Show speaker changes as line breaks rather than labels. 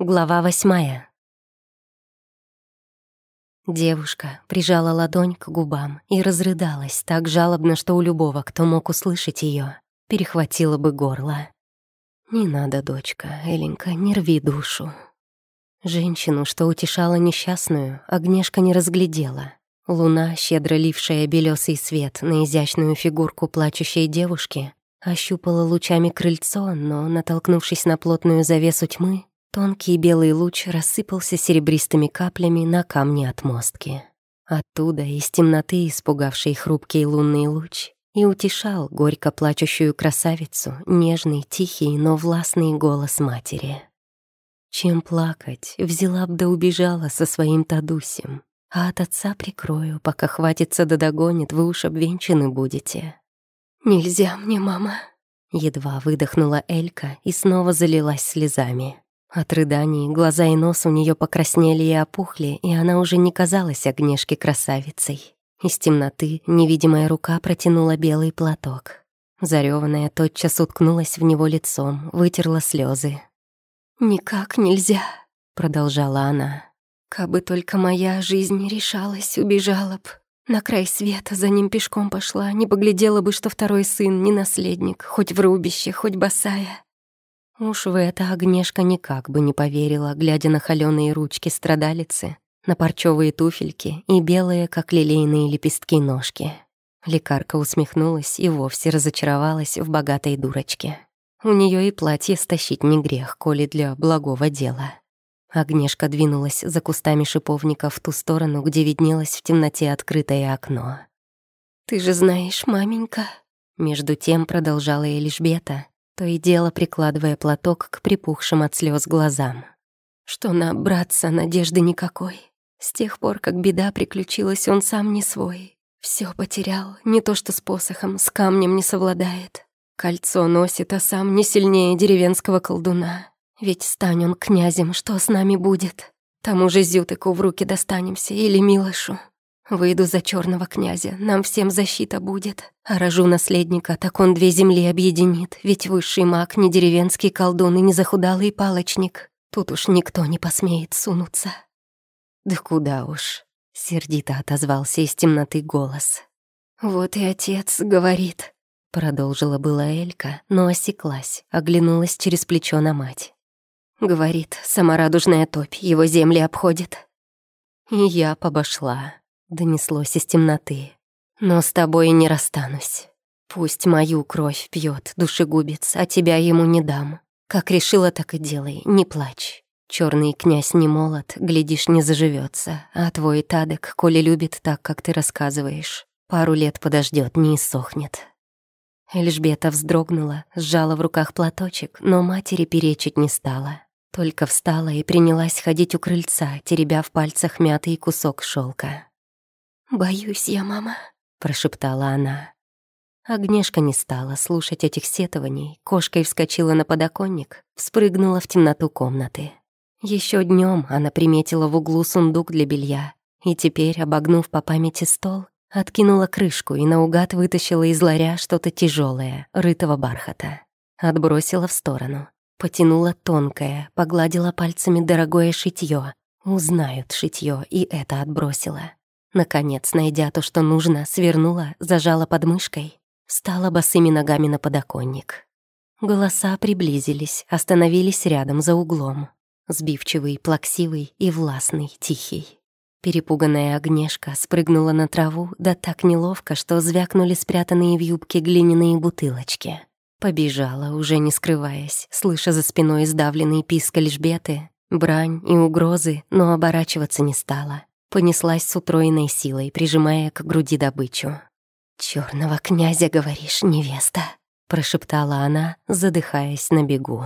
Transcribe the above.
Глава восьмая. Девушка прижала ладонь к губам и разрыдалась так жалобно, что у любого, кто мог услышать ее, перехватило бы горло. «Не надо, дочка, Эленька, не рви душу». Женщину, что утешала несчастную, Агнешка не разглядела. Луна, щедро лившая белесый свет на изящную фигурку плачущей девушки, ощупала лучами крыльцо, но, натолкнувшись на плотную завесу тьмы, Тонкий белый луч рассыпался серебристыми каплями на камне отмостки. Оттуда, из темноты, испугавший хрупкий лунный луч, и утешал горько плачущую красавицу нежный, тихий, но властный голос матери. Чем плакать, взяла б да убежала со своим Тадусем, а от отца прикрою, пока хватится да догонит, вы уж обвенчаны будете. «Нельзя мне, мама», — едва выдохнула Элька и снова залилась слезами. От рыданий глаза и нос у нее покраснели и опухли, и она уже не казалась огнешке красавицей. Из темноты невидимая рука протянула белый платок. Зарёванная тотчас уткнулась в него лицом, вытерла слезы. «Никак нельзя», — продолжала она. «Кабы только моя жизнь решалась, убежала б. На край света за ним пешком пошла, не поглядела бы, что второй сын не наследник, хоть в рубище, хоть босая. Уж в это Агнешка никак бы не поверила, глядя на холёные ручки страдалицы, на парчевые туфельки и белые, как лилейные лепестки, ножки. Лекарка усмехнулась и вовсе разочаровалась в богатой дурочке. У нее и платье стащить не грех, коли для благого дела. Агнешка двинулась за кустами шиповника в ту сторону, где виднелось в темноте открытое окно. «Ты же знаешь, маменька...» Между тем продолжала Элишбета, то и дело прикладывая платок к припухшим от слез глазам. Что на братца надежды никакой. С тех пор, как беда приключилась, он сам не свой. Все потерял, не то что с посохом, с камнем не совладает. Кольцо носит, а сам не сильнее деревенского колдуна. Ведь стань он князем, что с нами будет? Тому же Зютыку в руки достанемся или Милошу. Выйду за черного князя, нам всем защита будет. А рожу наследника, так он две земли объединит, ведь высший маг не деревенский колдун и не захудалый палочник. Тут уж никто не посмеет сунуться. Да куда уж, сердито отозвался из темноты голос. Вот и отец говорит, продолжила была Элька, но осеклась, оглянулась через плечо на мать. Говорит, саморадужная топь его земли обходит. И я побошла. Донеслось из темноты. «Но с тобой не расстанусь. Пусть мою кровь пьет, душегубец, а тебя ему не дам. Как решила, так и делай, не плачь. Черный князь не молод, глядишь, не заживется, а твой Тадек, коли любит так, как ты рассказываешь, пару лет подождет, не иссохнет». Эльжбета вздрогнула, сжала в руках платочек, но матери перечить не стала. Только встала и принялась ходить у крыльца, теребя в пальцах мятый кусок шелка. «Боюсь я, мама», — прошептала она. Агнешка не стала слушать этих сетований, кошкой вскочила на подоконник, спрыгнула в темноту комнаты. Еще днем она приметила в углу сундук для белья, и теперь, обогнув по памяти стол, откинула крышку и наугад вытащила из ларя что-то тяжелое, рытого бархата. Отбросила в сторону. Потянула тонкое, погладила пальцами дорогое шитье. Узнают шитье, и это отбросила. Наконец, найдя то, что нужно, свернула, зажала подмышкой, встала босыми ногами на подоконник. Голоса приблизились, остановились рядом за углом. Сбивчивый, плаксивый и властный, тихий. Перепуганная огнешка спрыгнула на траву, да так неловко, что звякнули спрятанные в юбке глиняные бутылочки. Побежала, уже не скрываясь, слыша за спиной сдавленный писк Эльжбеты, брань и угрозы, но оборачиваться не стала понеслась с утроенной силой, прижимая к груди добычу. «Чёрного князя, говоришь, невеста?» — прошептала она, задыхаясь на бегу.